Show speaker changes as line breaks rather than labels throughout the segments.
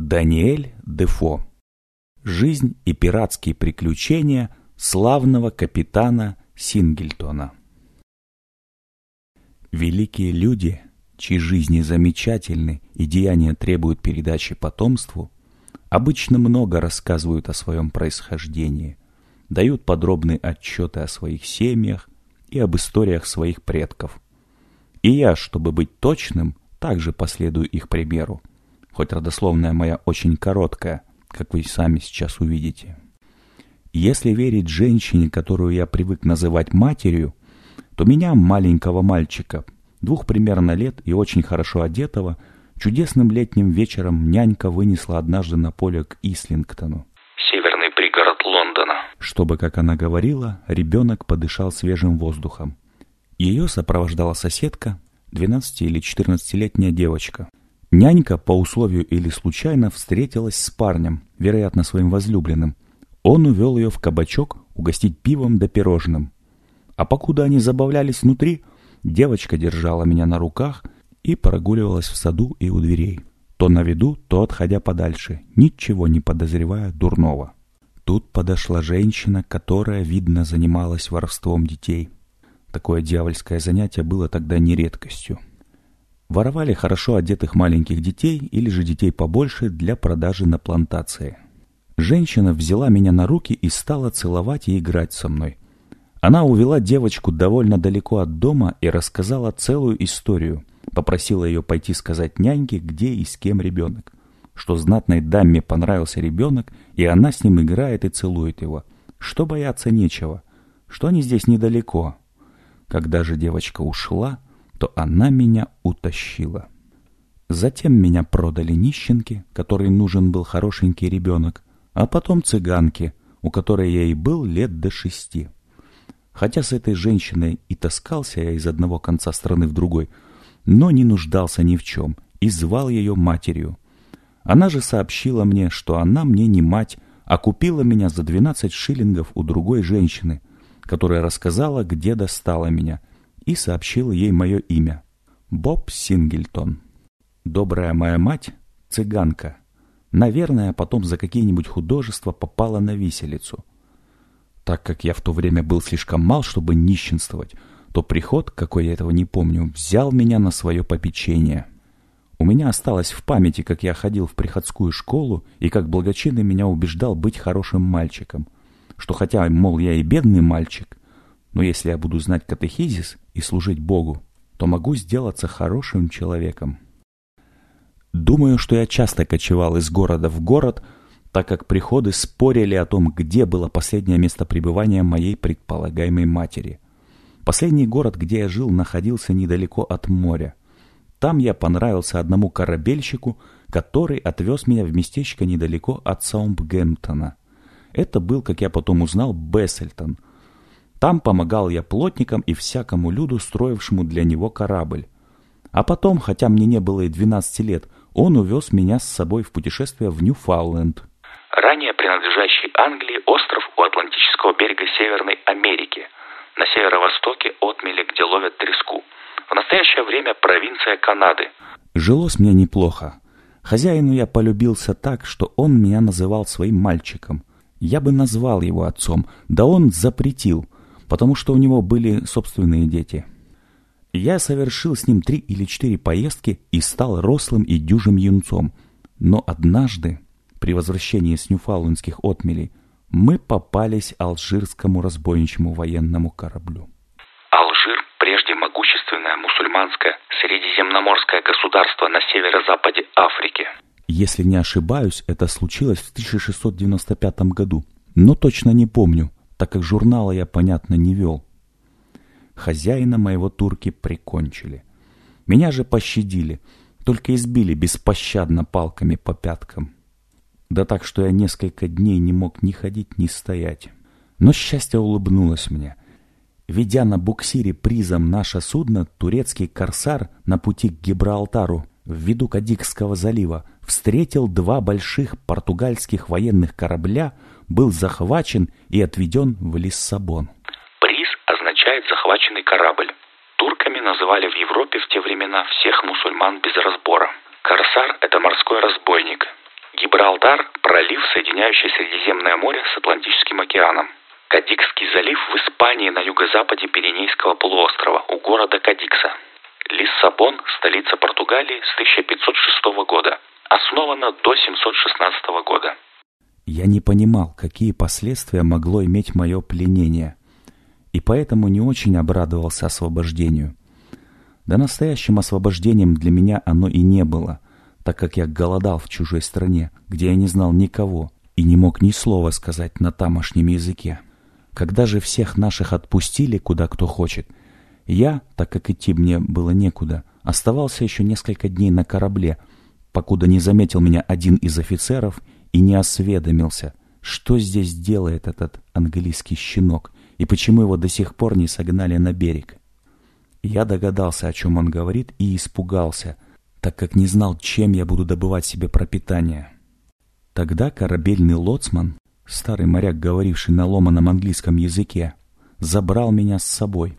Даниэль Дефо. Жизнь и пиратские приключения славного капитана Сингельтона. Великие люди, чьи жизни замечательны и деяния требуют передачи потомству, обычно много рассказывают о своем происхождении, дают подробные отчеты о своих семьях и об историях своих предков. И я, чтобы быть точным, также последую их примеру, хоть родословная моя очень короткая, как вы сами сейчас увидите. Если верить женщине, которую я привык называть матерью, то меня, маленького мальчика, двух примерно лет и очень хорошо одетого, чудесным летним вечером нянька вынесла однажды на поле к Ислингтону.
Северный пригород Лондона.
Чтобы, как она говорила, ребенок подышал свежим воздухом. Ее сопровождала соседка, 12 или 14-летняя девочка. Нянька по условию или случайно встретилась с парнем, вероятно, своим возлюбленным. Он увел ее в кабачок угостить пивом да пирожным. А покуда они забавлялись внутри, девочка держала меня на руках и прогуливалась в саду и у дверей. То на виду, то отходя подальше, ничего не подозревая дурного. Тут подошла женщина, которая, видно, занималась воровством детей. Такое дьявольское занятие было тогда не редкостью. Воровали хорошо одетых маленьких детей или же детей побольше для продажи на плантации. Женщина взяла меня на руки и стала целовать и играть со мной. Она увела девочку довольно далеко от дома и рассказала целую историю. Попросила ее пойти сказать няньке, где и с кем ребенок. Что знатной даме понравился ребенок, и она с ним играет и целует его. Что бояться нечего. Что они здесь недалеко. Когда же девочка ушла, то она меня утащила. Затем меня продали нищенке, которой нужен был хорошенький ребенок, а потом цыганке, у которой я и был лет до шести. Хотя с этой женщиной и таскался я из одного конца страны в другой, но не нуждался ни в чем и звал ее матерью. Она же сообщила мне, что она мне не мать, а купила меня за двенадцать шиллингов у другой женщины, которая рассказала, где достала меня, и сообщила ей мое имя — Боб Сингельтон. Добрая моя мать — цыганка. Наверное, потом за какие-нибудь художества попала на виселицу. Так как я в то время был слишком мал, чтобы нищенствовать, то приход, какой я этого не помню, взял меня на свое попечение. У меня осталось в памяти, как я ходил в приходскую школу и как благочинный меня убеждал быть хорошим мальчиком. Что хотя, мол, я и бедный мальчик, но если я буду знать катехизис и служить Богу, то могу сделаться хорошим человеком. Думаю, что я часто кочевал из города в город, так как приходы спорили о том, где было последнее место пребывания моей предполагаемой матери. Последний город, где я жил, находился недалеко от моря. Там я понравился одному корабельщику, который отвез меня в местечко недалеко от Саумбгемптона. Это был, как я потом узнал, Бессельтон. Там помогал я плотникам и всякому люду, строившему для него корабль. А потом, хотя мне не было и 12 лет, он увез меня с собой в путешествие в Ньюфаундленд.
Ранее принадлежащий Англии остров у Атлантического берега Северной Америки, на северо-востоке отмели, где ловят треску. В настоящее время провинция Канады.
Жилось мне неплохо. Хозяину я полюбился так, что он меня называл своим мальчиком. Я бы назвал его отцом, да он запретил, потому что у него были собственные дети. Я совершил с ним три или четыре поездки и стал рослым и дюжим юнцом. Но однажды, при возвращении с Ньюфаулендских отмелей, мы попались алжирскому разбойничьему военному кораблю.
Алжир – прежде могущественное мусульманское средиземноморское государство на северо-западе Африки.
Если не ошибаюсь, это случилось в 1695 году, но точно не помню, так как журнала я, понятно, не вел. Хозяина моего турки прикончили. Меня же пощадили, только избили беспощадно палками по пяткам. Да так, что я несколько дней не мог ни ходить, ни стоять. Но счастье улыбнулось мне. Ведя на буксире призом наше судно, турецкий корсар на пути к Гибралтару в виду Кадикского залива встретил два больших португальских военных корабля, был захвачен и отведен в Лиссабон
означает захваченный корабль. Турками называли в Европе в те времена всех мусульман без разбора. Корсар – это морской разбойник. Гибралтар – пролив, соединяющий Средиземное море с Атлантическим океаном. Кадикский залив в Испании на юго-западе Пиренейского полуострова, у города Кадикса. Лиссабон – столица Португалии с 1506 года. Основана до 716 года.
Я не понимал, какие последствия могло иметь мое пленение, и поэтому не очень обрадовался освобождению. Да настоящим освобождением для меня оно и не было, так как я голодал в чужой стране, где я не знал никого и не мог ни слова сказать на тамошнем языке. Когда же всех наших отпустили, куда кто хочет, я, так как идти мне было некуда, оставался еще несколько дней на корабле, покуда не заметил меня один из офицеров и не осведомился, что здесь делает этот английский щенок и почему его до сих пор не согнали на берег. Я догадался, о чем он говорит, и испугался, так как не знал, чем я буду добывать себе пропитание. Тогда корабельный лоцман, старый моряк, говоривший на ломаном английском языке, забрал меня с собой.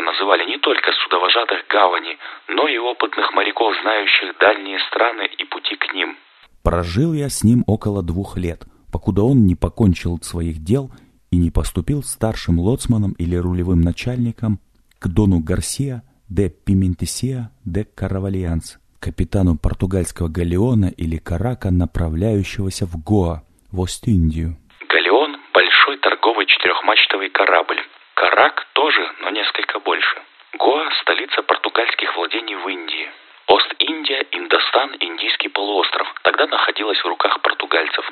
Тогда называли не только судовожатых гавани, но и опытных моряков, знающих дальние страны и пути к ним.
Прожил я с ним около двух лет, покуда он не покончил своих дел и не поступил старшим лоцманом или рулевым начальником к Дону Гарсия де Пиментесия де Каравальянс, капитану португальского галеона или карака, направляющегося в Гоа, в Ост-Индию.
Галеон – большой торговый четырехмачтовый корабль. Карак тоже, но несколько больше. Гоа – столица португальских владений в Индии. Ост-Индия, Индостан, Индийский полуостров тогда находилась в руках португальцев.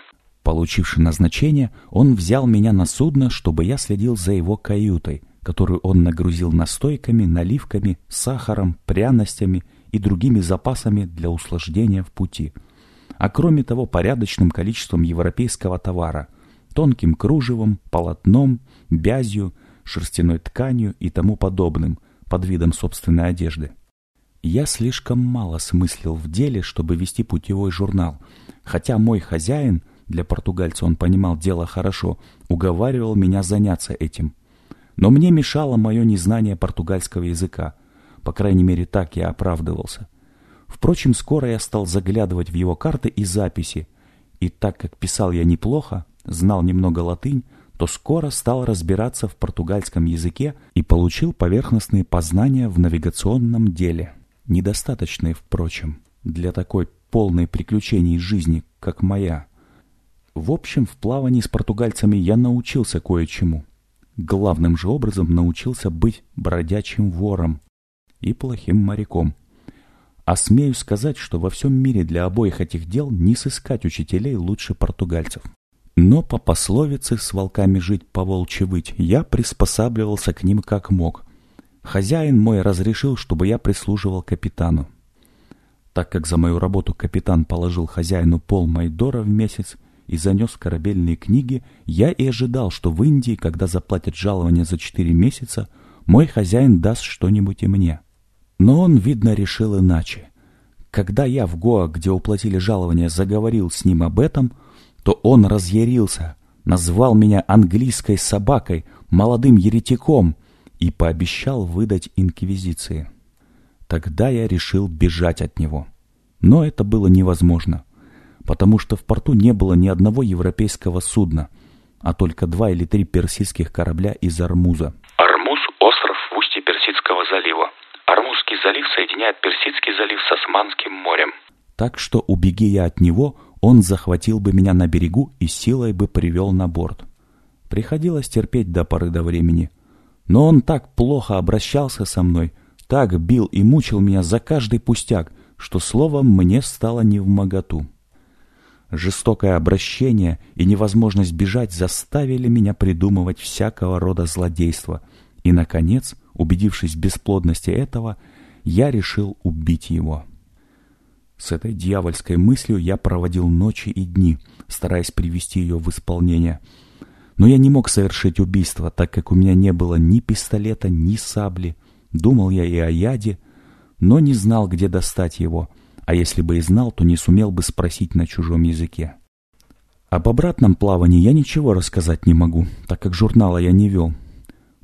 Получивши назначение, он взял меня на судно, чтобы я следил за его каютой, которую он нагрузил настойками, наливками, сахаром, пряностями и другими запасами для усложнения в пути. А кроме того, порядочным количеством европейского товара – тонким кружевом, полотном, бязью, шерстяной тканью и тому подобным, под видом собственной одежды. Я слишком мало смыслил в деле, чтобы вести путевой журнал, хотя мой хозяин – для португальца он понимал дело хорошо, уговаривал меня заняться этим. Но мне мешало мое незнание португальского языка. По крайней мере, так я оправдывался. Впрочем, скоро я стал заглядывать в его карты и записи, и так как писал я неплохо, знал немного латынь, то скоро стал разбираться в португальском языке и получил поверхностные познания в навигационном деле. Недостаточные, впрочем, для такой полной приключений жизни, как моя. В общем, в плавании с португальцами я научился кое-чему. Главным же образом научился быть бродячим вором и плохим моряком. А смею сказать, что во всем мире для обоих этих дел не сыскать учителей лучше португальцев. Но по пословице «с волками жить, по волчьи выть» я приспосабливался к ним как мог. Хозяин мой разрешил, чтобы я прислуживал капитану. Так как за мою работу капитан положил хозяину пол майдора в месяц, и занес корабельные книги, я и ожидал, что в Индии, когда заплатят жалование за четыре месяца, мой хозяин даст что-нибудь и мне. Но он, видно, решил иначе. Когда я в Гоа, где уплатили жалование, заговорил с ним об этом, то он разъярился, назвал меня английской собакой, молодым еретиком и пообещал выдать инквизиции. Тогда я решил бежать от него. Но это было невозможно потому что в порту не было ни одного европейского судна, а только два или три персидских корабля из Армуза.
Армуз – остров в устье Персидского залива. Армузский залив соединяет Персидский залив с Османским морем.
Так что, убеги я от него, он захватил бы меня на берегу и силой бы привел на борт. Приходилось терпеть до поры до времени. Но он так плохо обращался со мной, так бил и мучил меня за каждый пустяк, что словом мне стало не в моготу. Жестокое обращение и невозможность бежать заставили меня придумывать всякого рода злодейства. И, наконец, убедившись в бесплодности этого, я решил убить его. С этой дьявольской мыслью я проводил ночи и дни, стараясь привести ее в исполнение. Но я не мог совершить убийство, так как у меня не было ни пистолета, ни сабли. Думал я и о яде, но не знал, где достать его — а если бы и знал, то не сумел бы спросить на чужом языке. Об обратном плавании я ничего рассказать не могу, так как журнала я не вел.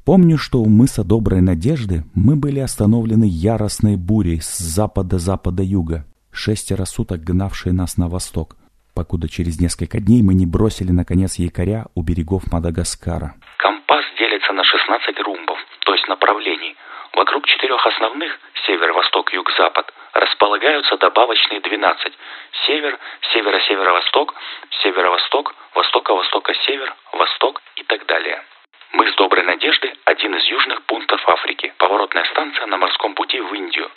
Помню, что у мыса Доброй Надежды мы были остановлены яростной бурей с запада-запада-юга, шестеро суток гнавшей нас на восток, покуда через несколько дней мы не бросили, наконец, якоря у берегов Мадагаскара.
Компас делится на 16 румбов, то есть направлений. Вокруг четырех основных – север, восток, юг, запад – располагаются добавочные 12 – север, северо-северо-восток, северо-восток, востока-востока-север, восток и так далее. Мы с Доброй Надежды – один из южных пунктов Африки, поворотная станция на морском пути в Индию,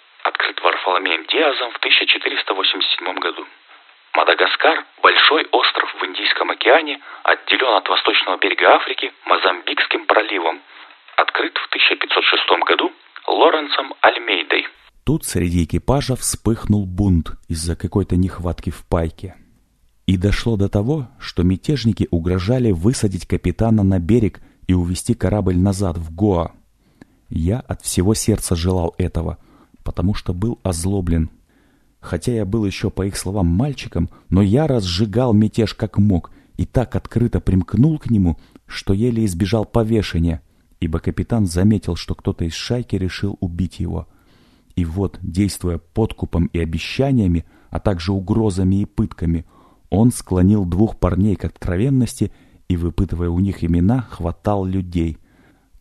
Диазом в 1487 году. Мадагаскар – большой остров в Индийском океане, отделен от восточного берега Африки Мозамбикским проливом, открыт в 1506 году Лоренсом Альмейдой.
Тут среди экипажа вспыхнул бунт из-за какой-то нехватки в пайке. И дошло до того, что мятежники угрожали высадить капитана на берег и увести корабль назад в Гоа. Я от всего сердца желал этого, потому что был озлоблен. Хотя я был еще, по их словам, мальчиком, но я разжигал мятеж как мог и так открыто примкнул к нему, что еле избежал повешения, ибо капитан заметил, что кто-то из шайки решил убить его. И вот, действуя подкупом и обещаниями, а также угрозами и пытками, он склонил двух парней к откровенности и, выпытывая у них имена, хватал людей.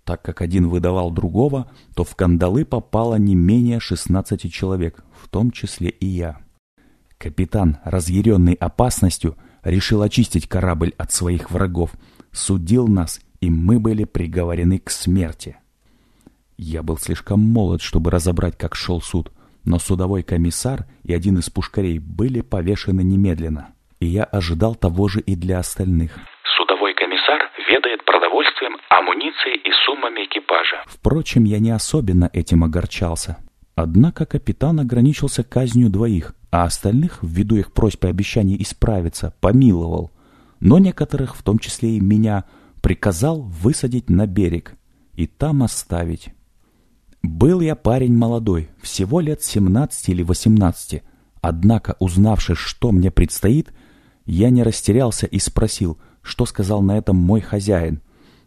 Так как один выдавал другого, то в кандалы попало не менее 16 человек, в том числе и я. Капитан, разъяренный опасностью, решил очистить корабль от своих врагов, судил нас, и мы были приговорены к смерти. Я был слишком молод, чтобы разобрать, как шел суд, но судовой комиссар и один из пушкарей были повешены немедленно, и я ожидал того же и для остальных
ведает продовольствием, амуницией и суммами экипажа.
Впрочем, я не особенно этим огорчался. Однако капитан ограничился казнью двоих, а остальных, ввиду их просьб и обещаний исправиться, помиловал. Но некоторых, в том числе и меня, приказал высадить на берег и там оставить. Был я парень молодой, всего лет 17 или 18, однако, узнавши, что мне предстоит, я не растерялся и спросил, что сказал на этом мой хозяин,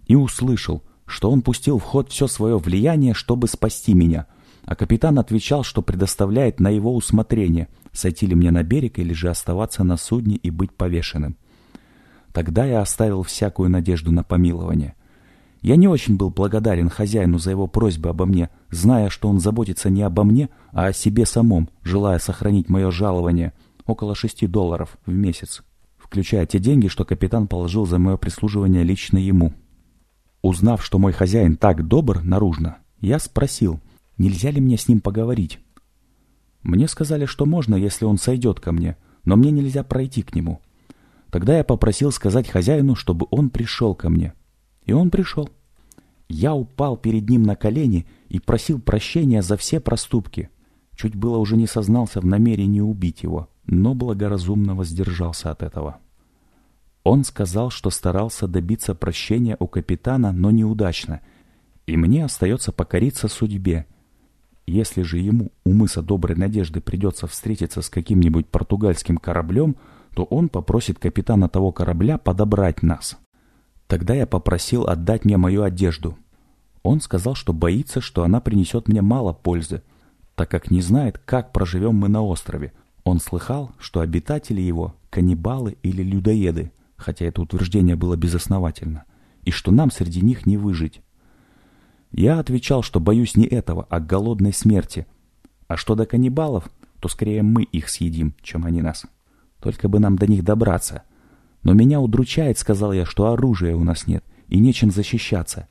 и услышал, что он пустил в ход все свое влияние, чтобы спасти меня, а капитан отвечал, что предоставляет на его усмотрение, сойти ли мне на берег или же оставаться на судне и быть повешенным. Тогда я оставил всякую надежду на помилование. Я не очень был благодарен хозяину за его просьбы обо мне, зная, что он заботится не обо мне, а о себе самом, желая сохранить мое жалование, около шести долларов в месяц включая те деньги, что капитан положил за мое прислуживание лично ему. Узнав, что мой хозяин так добр наружно, я спросил, нельзя ли мне с ним поговорить. Мне сказали, что можно, если он сойдет ко мне, но мне нельзя пройти к нему. Тогда я попросил сказать хозяину, чтобы он пришел ко мне. И он пришел. Я упал перед ним на колени и просил прощения за все проступки. Чуть было уже не сознался в намерении убить его но благоразумно воздержался от этого. Он сказал, что старался добиться прощения у капитана, но неудачно, и мне остается покориться судьбе. Если же ему у мыса Доброй Надежды придется встретиться с каким-нибудь португальским кораблем, то он попросит капитана того корабля подобрать нас. Тогда я попросил отдать мне мою одежду. Он сказал, что боится, что она принесет мне мало пользы, так как не знает, как проживем мы на острове, он слыхал, что обитатели его – каннибалы или людоеды, хотя это утверждение было безосновательно, и что нам среди них не выжить. Я отвечал, что боюсь не этого, а голодной смерти. А что до каннибалов, то скорее мы их съедим, чем они нас. Только бы нам до них добраться. Но меня удручает, сказал я, что оружия у нас нет и нечем защищаться.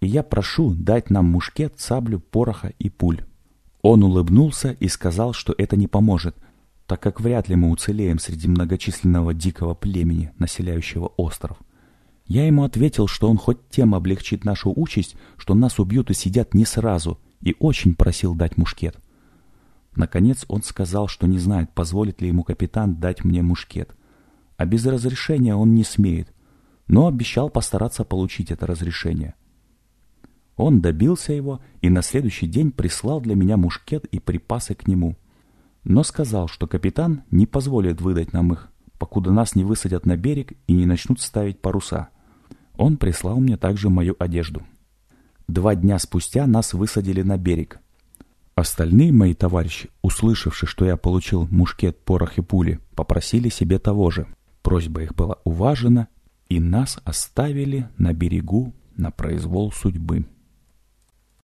И я прошу дать нам мушкет, саблю, пороха и пуль. Он улыбнулся и сказал, что это не поможет, так как вряд ли мы уцелеем среди многочисленного дикого племени, населяющего остров. Я ему ответил, что он хоть тем облегчит нашу участь, что нас убьют и сидят не сразу, и очень просил дать мушкет. Наконец он сказал, что не знает, позволит ли ему капитан дать мне мушкет. А без разрешения он не смеет, но обещал постараться получить это разрешение. Он добился его и на следующий день прислал для меня мушкет и припасы к нему – но сказал, что капитан не позволит выдать нам их, покуда нас не высадят на берег и не начнут ставить паруса. Он прислал мне также мою одежду. Два дня спустя нас высадили на берег. Остальные мои товарищи, услышавши, что я получил мушкет, порох и пули, попросили себе того же. Просьба их была уважена, и нас оставили на берегу на произвол судьбы.